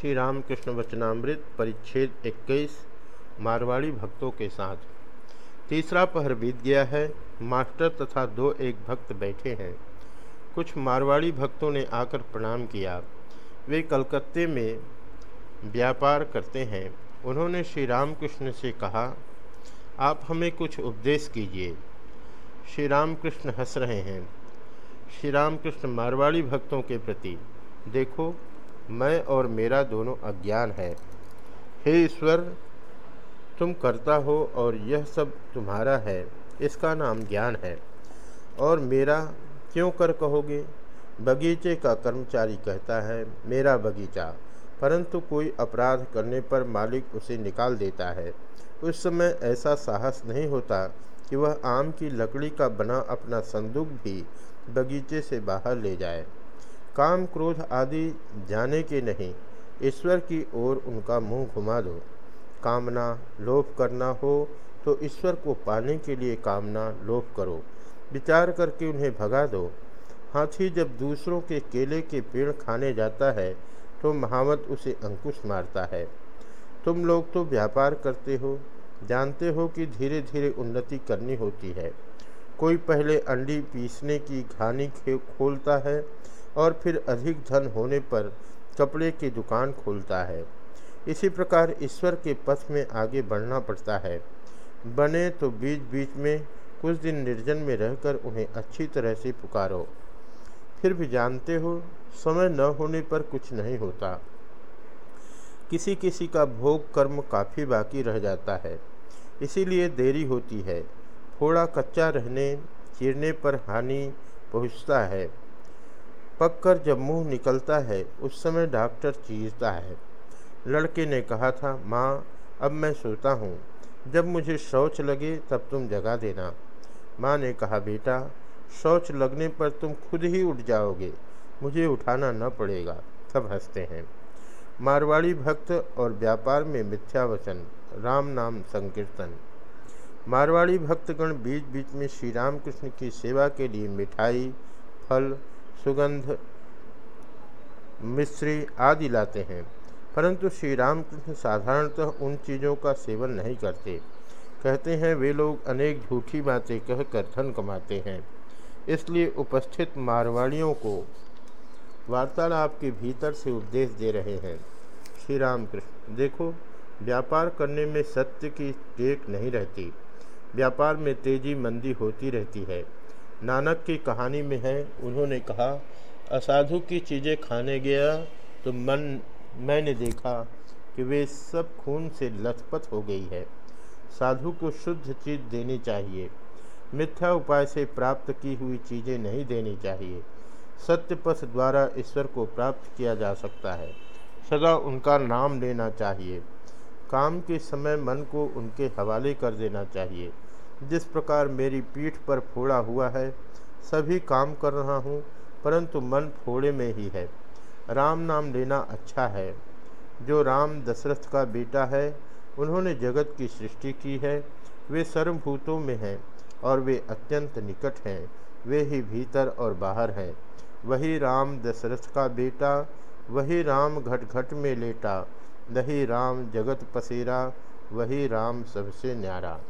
श्री रामकृष्ण वचनामृत परिच्छेद 21 मारवाड़ी भक्तों के साथ। तीसरा पहर बीत गया है, मास्टर तथा दो एक भक्त बैठे हैं। कुछ मारवाड़ी भक्तों ने आकर प्रणाम किया। वे कलकत्ते में व्यापार करते हैं। उन्होंने श्री रामकृष्ण से कहा, आप हमें कुछ उपदेश कीजिए। श्री रामकृष्ण हंस रहे हैं। श्री रामकृष्ण मारवाड़ी भक्तों के प्रति, देखो मैं और मेरा दोनों अज्ञान है। हे ईश्वर, तुम करता हो और यह सब तुम्हारा है, इसका नाम ज्ञान है। और मेरा क्यों कर कहोगे? बगीचे का कर्मचारी कहता है, मेरा बगीचा, परंतु कोई अपराध करने पर मालिक उसे निकाल देता है। उस समय ऐसा साहस नहीं होता कि वह आम की लकड़ी का बना अपना संदूक भी बगीचे से बाहर ले जाए। काम क्रोध आदि जाने के नहीं, ईश्वर की ओर उनका मुँह घुमा दो। कामना लोभ करना हो तो ईश्वर को पाने के लिए कामना लोभ करो, विचार करके उन्हें भगा दो। हाथी जब दूसरों के केले के पेड़ खाने जाता है तो महावत उसे अंकुश मारता है। तुम लोग तो व्यापार करते हो, जानते हो कि धीरे धीरे उन्नति करनी होती है। कोई पहले अंडी पीसने की घानी खोलता है और फिर अधिक धन होने पर कपड़े की दुकान खोलता है। इसी प्रकार ईश्वर के पथ में आगे बढ़ना पड़ता है। बने तो बीच बीच में कुछ दिन निर्जन में रहकर उन्हें अच्छी तरह से पुकारो। फिर भी जानते हो, समय न होने पर कुछ नहीं होता। किसी किसी का भोग कर्म काफ़ी बाकी रह जाता है। इसीलिए देरी होती है। थोड़ा कच्चा रहने चीरने पर हानि पहुँचता है। पककर जब मुँह निकलता है, उस समय डॉक्टर चीरता है। लड़के ने कहा था, माँ, अब मैं सोता हूँ। जब मुझे शौच लगे, तब तुम जगा देना। माँ ने कहा, बेटा, शौच लगने पर तुम खुद ही उठ जाओगे। मुझे उठाना न पड़ेगा। सब हँसते हैं। मारवाड़ी भक्त और व्यापार में मिथ्या वचन, राम नाम संकीर्तन। मारवाड़ी भक्तगण बीच बीच में श्री रामकृष्ण की सेवा के लिए मिठाई, फल सुगंध, मिश्री आदि लाते हैं। परंतु श्री रामकृष्ण साधारणतः उन चीज़ों का सेवन नहीं करते। कहते हैं, वे लोग अनेक झूठी बातें कहकर धन कमाते हैं। इसलिए उपस्थित मारवाड़ियों को वार्तालाप के भीतर से उपदेश दे रहे हैं। श्री रामकृष्ण देखो, व्यापार करने में सत्य की टेक नहीं रहती। व्यापार में तेज़ी मंदी होती रहती है। नानक की कहानी में है, उन्होंने कहा, असाधु की चीज़ें खाने गया तो मन, मैंने देखा कि वे सब खून से लथपथ हो गई है। साधु को शुद्ध चीज़ देनी चाहिए। मिथ्या उपाय से प्राप्त की हुई चीज़ें नहीं देनी चाहिए। सत्य पथ द्वारा ईश्वर को प्राप्त किया जा सकता है। सदा उनका नाम लेना चाहिए। काम के समय मन को उनके हवाले कर देना चाहिए। जिस प्रकार मेरी पीठ पर फोड़ा हुआ है, सभी काम कर रहा हूँ, परंतु मन फोड़े में ही है। राम नाम लेना अच्छा है। जो राम दशरथ का बेटा है, उन्होंने जगत की सृष्टि की है, वे सर्वभूतों में हैं और वे अत्यंत निकट हैं, वे ही भीतर और बाहर हैं। वही राम दशरथ का बेटा, वही राम घट घट में लेटा वही राम जगत पसेरा, वही राम सबसे न्यारा।